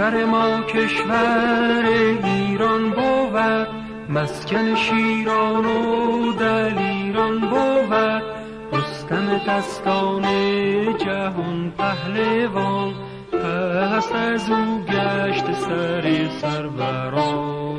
کشور ما کشور ایران بود مسکن شیران و دلیران بود. رستم دستان جهان پهلوان پس از او گشت سر سروران.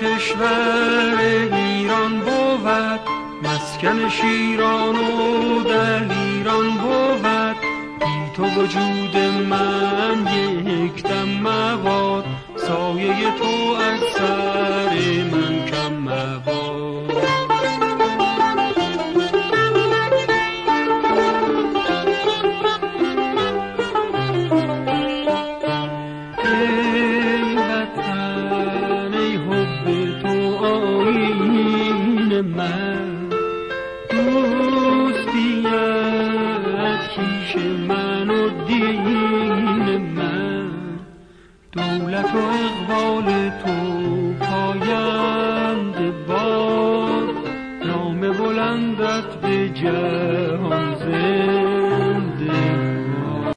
کشور ایران بود مسکن شیران و دلیران بود. بی تو وجود من یک دولت و اقبال تو پایند باد. نام بلندت به جد